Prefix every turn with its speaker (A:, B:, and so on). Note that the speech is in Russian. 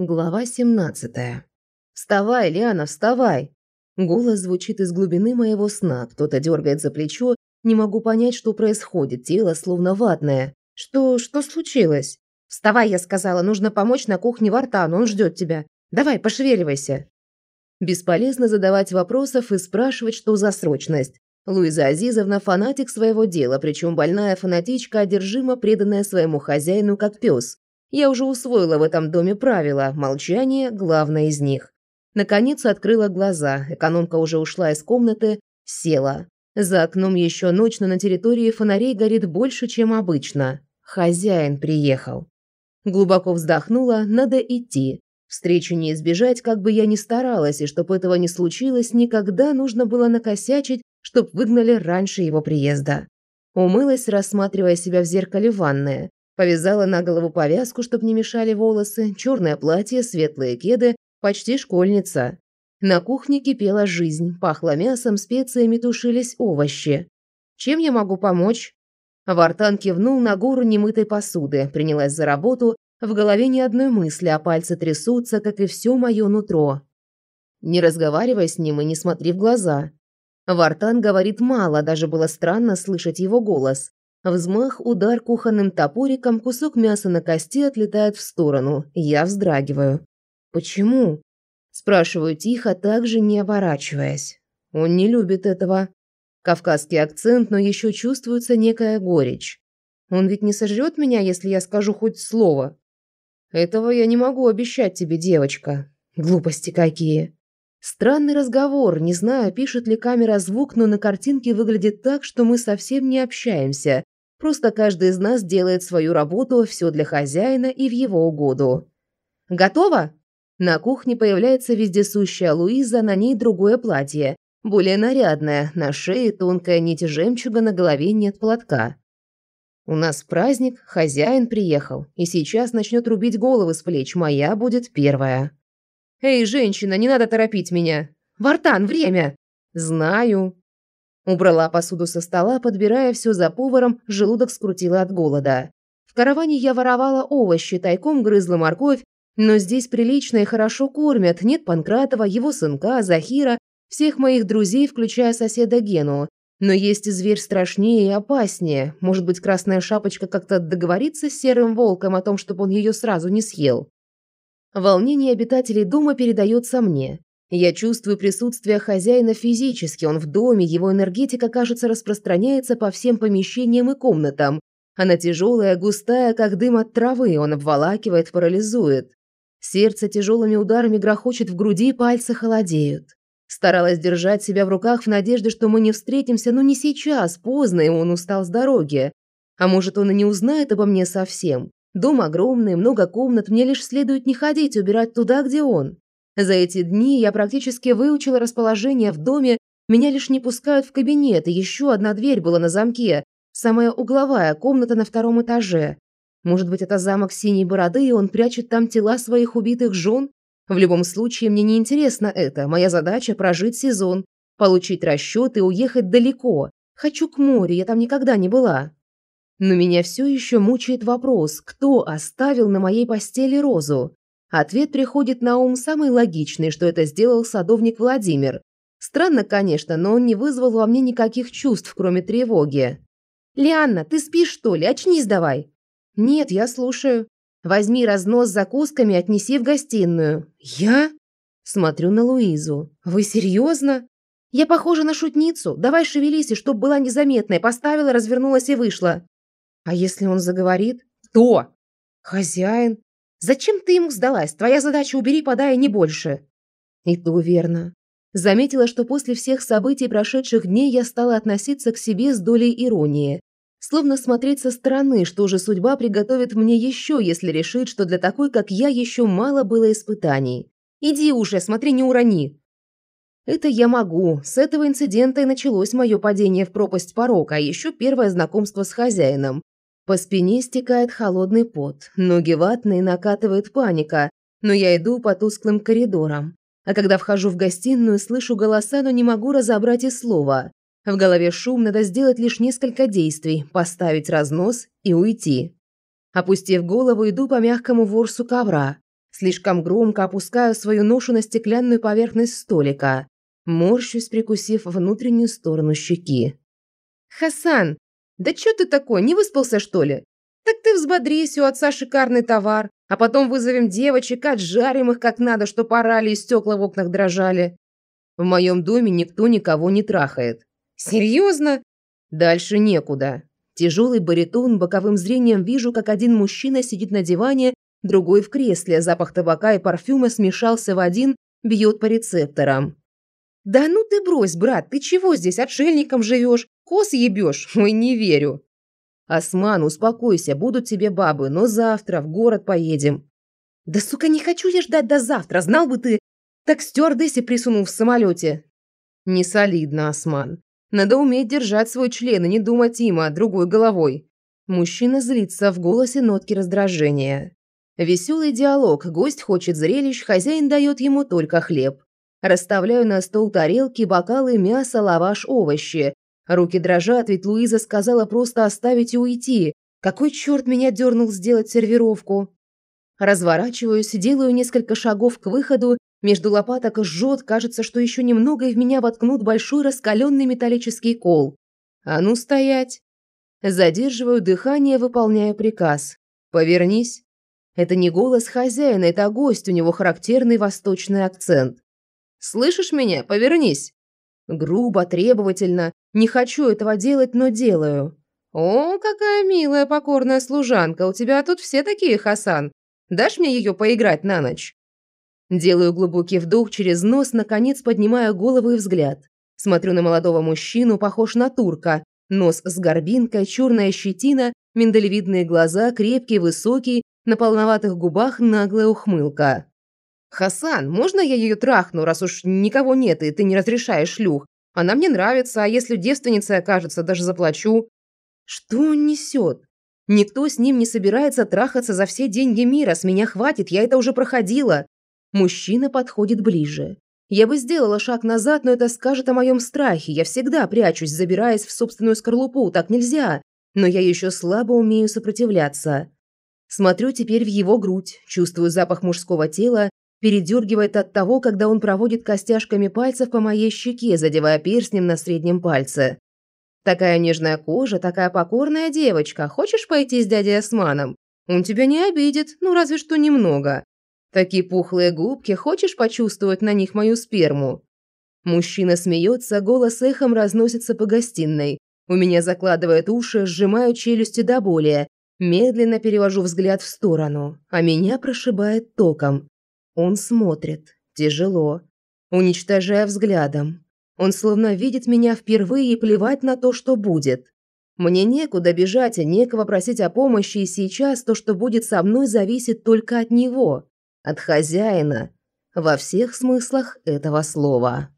A: Глава 17. «Вставай, Лиана, вставай!» Голос звучит из глубины моего сна. Кто-то дергает за плечо. Не могу понять, что происходит. Тело словно ватное. Что... что случилось? «Вставай», я сказала. «Нужно помочь на кухне Вартану. Он ждет тебя. Давай, пошевеливайся». Бесполезно задавать вопросов и спрашивать, что за срочность. Луиза Азизовна – фанатик своего дела, причем больная фанатичка, одержимо преданная своему хозяину как пес. Я уже усвоила в этом доме правила, молчание – главное из них. Наконец открыла глаза, экономка уже ушла из комнаты, села. За окном еще ночь, но на территории фонарей горит больше, чем обычно. Хозяин приехал. Глубоко вздохнула, надо идти. Встречу не избежать, как бы я ни старалась, и чтобы этого не случилось, никогда нужно было накосячить, чтоб выгнали раньше его приезда. Умылась, рассматривая себя в зеркале ванной. Повязала на голову повязку, чтобы не мешали волосы, черное платье, светлые кеды, почти школьница. На кухне кипела жизнь, пахло мясом, специями тушились овощи. «Чем я могу помочь?» Вартан кивнул на гору немытой посуды, принялась за работу, в голове ни одной мысли, а пальцы трясутся, как и все мое нутро. Не разговаривай с ним и не смотри в глаза. Вартан говорит мало, даже было странно слышать его голос. Взмах, удар кухонным топориком, кусок мяса на кости отлетает в сторону. Я вздрагиваю. «Почему?» Спрашиваю тихо, также не оборачиваясь. Он не любит этого. Кавказский акцент, но еще чувствуется некая горечь. Он ведь не сожрет меня, если я скажу хоть слово. Этого я не могу обещать тебе, девочка. Глупости какие. Странный разговор, не знаю, пишет ли камера звук, но на картинке выглядит так, что мы совсем не общаемся. Просто каждый из нас делает свою работу, все для хозяина и в его угоду. Готово? На кухне появляется вездесущая Луиза, на ней другое платье, более нарядное, на шее тонкая нить жемчуга, на голове нет платка. У нас праздник, хозяин приехал, и сейчас начнет рубить головы с плеч, моя будет первая. «Эй, женщина, не надо торопить меня! Вартан, время!» «Знаю». Убрала посуду со стола, подбирая все за поваром, желудок скрутила от голода. В караване я воровала овощи, тайком грызла морковь, но здесь прилично и хорошо кормят. Нет Панкратова, его сынка, Захира, всех моих друзей, включая соседа Гену. Но есть зверь страшнее и опаснее. Может быть, Красная Шапочка как-то договорится с Серым Волком о том, чтобы он ее сразу не съел. Волнение обитателей дома передается мне. Я чувствую присутствие хозяина физически, он в доме, его энергетика, кажется, распространяется по всем помещениям и комнатам. Она тяжелая, густая, как дым от травы, он обволакивает, парализует. Сердце тяжелыми ударами грохочет в груди, пальцы холодеют. Старалась держать себя в руках в надежде, что мы не встретимся, но не сейчас, поздно, и он устал с дороги. А может, он и не узнает обо мне совсем. Дом огромный, много комнат, мне лишь следует не ходить, убирать туда, где он. За эти дни я практически выучила расположение в доме, меня лишь не пускают в кабинет, и еще одна дверь была на замке, самая угловая комната на втором этаже. Может быть, это замок Синей Бороды, и он прячет там тела своих убитых жен? В любом случае, мне не интересно это. Моя задача – прожить сезон, получить расчет и уехать далеко. Хочу к морю, я там никогда не была. Но меня все еще мучает вопрос, кто оставил на моей постели розу? Ответ приходит на ум самый логичный, что это сделал садовник Владимир. Странно, конечно, но он не вызвал во мне никаких чувств, кроме тревоги. «Лианна, ты спишь, что ли? Очнись давай!» «Нет, я слушаю. Возьми разнос с закусками отнеси в гостиную». «Я?» Смотрю на Луизу. «Вы серьезно?» «Я похожа на шутницу. Давай шевелись, и чтоб была незаметная. Поставила, развернулась и вышла». А если он заговорит? Кто? Хозяин. Зачем ты ему сдалась? Твоя задача убери, подай, не больше. И то верно. Заметила, что после всех событий прошедших дней я стала относиться к себе с долей иронии. Словно смотреть со стороны, что же судьба приготовит мне еще, если решит, что для такой, как я, еще мало было испытаний. Иди уже, смотри, не урони. Это я могу. С этого инцидента и началось мое падение в пропасть порока, а еще первое знакомство с хозяином. По спине стекает холодный пот, ноги ватные, накатывает паника, но я иду по тусклым коридорам. А когда вхожу в гостиную, слышу голоса, но не могу разобрать и слова. В голове шум, надо сделать лишь несколько действий, поставить разнос и уйти. Опустив голову, иду по мягкому ворсу ковра. Слишком громко опускаю свою ношу на стеклянную поверхность столика. Морщусь, прикусив внутреннюю сторону щеки. «Хасан, да чё ты такой, не выспался, что ли? Так ты взбодрись, у отца шикарный товар, а потом вызовем девочек, отжарим их как надо, чтоб орали и стекла в окнах дрожали. В моем доме никто никого не трахает. Серьезно? Дальше некуда. Тяжелый баритон, боковым зрением вижу, как один мужчина сидит на диване, другой в кресле, запах табака и парфюма смешался в один, бьет по рецепторам. «Да ну ты брось, брат, ты чего здесь отшельником живешь? Кос ебешь? Ой, не верю». «Осман, успокойся, будут тебе бабы, но завтра в город поедем». «Да, сука, не хочу я ждать до завтра, знал бы ты, так стюардессе присунул в самолете. Не солидно, Осман. Надо уметь держать свой член и не думать им, а другой головой. Мужчина злится, в голосе нотки раздражения. Веселый диалог, гость хочет зрелищ, хозяин дает ему только хлеб. Расставляю на стол тарелки, бокалы, мясо, лаваш, овощи. Руки дрожат, ведь Луиза сказала просто оставить и уйти. Какой черт меня дернул сделать сервировку? Разворачиваюсь, делаю несколько шагов к выходу между лопаток жжет, кажется, что еще немного и в меня воткнут большой раскаленный металлический кол. А ну стоять! Задерживаю дыхание, выполняя приказ. Повернись. Это не голос хозяина, это гость, у него характерный восточный акцент. Слышишь меня? Повернись. Грубо, требовательно. Не хочу этого делать, но делаю. О, какая милая покорная служанка. У тебя тут все такие, Хасан. Дашь мне ее поиграть на ночь? Делаю глубокий вдох через нос, наконец поднимаю голову и взгляд. Смотрю на молодого мужчину, похож на турка. Нос с горбинкой, черная щетина, миндалевидные глаза, крепкий, высокий, на полноватых губах наглая ухмылка. «Хасан, можно я ее трахну, раз уж никого нет и ты не разрешаешь шлюх? Она мне нравится, а если девственницей окажется, даже заплачу». Что он несет? Никто с ним не собирается трахаться за все деньги мира, с меня хватит, я это уже проходила. Мужчина подходит ближе. Я бы сделала шаг назад, но это скажет о моем страхе. Я всегда прячусь, забираясь в собственную скорлупу. Так нельзя. Но я еще слабо умею сопротивляться. Смотрю теперь в его грудь, чувствую запах мужского тела, передергивает от того, когда он проводит костяшками пальцев по моей щеке, задевая перстнем на среднем пальце. Такая нежная кожа, такая покорная девочка. Хочешь пойти с дядей Османом? Он тебя не обидит, ну разве что немного. Такие пухлые губки, хочешь почувствовать на них мою сперму?» Мужчина смеется, голос эхом разносится по гостиной. У меня закладывает уши, сжимаю челюсти до боли. Медленно перевожу взгляд в сторону, а меня прошибает током. Он смотрит. Тяжело. Уничтожая взглядом. Он словно видит меня впервые и плевать на то, что будет. Мне некуда бежать и некого просить о помощи, и сейчас то, что будет со мной, зависит только от него от хозяина во всех смыслах этого слова.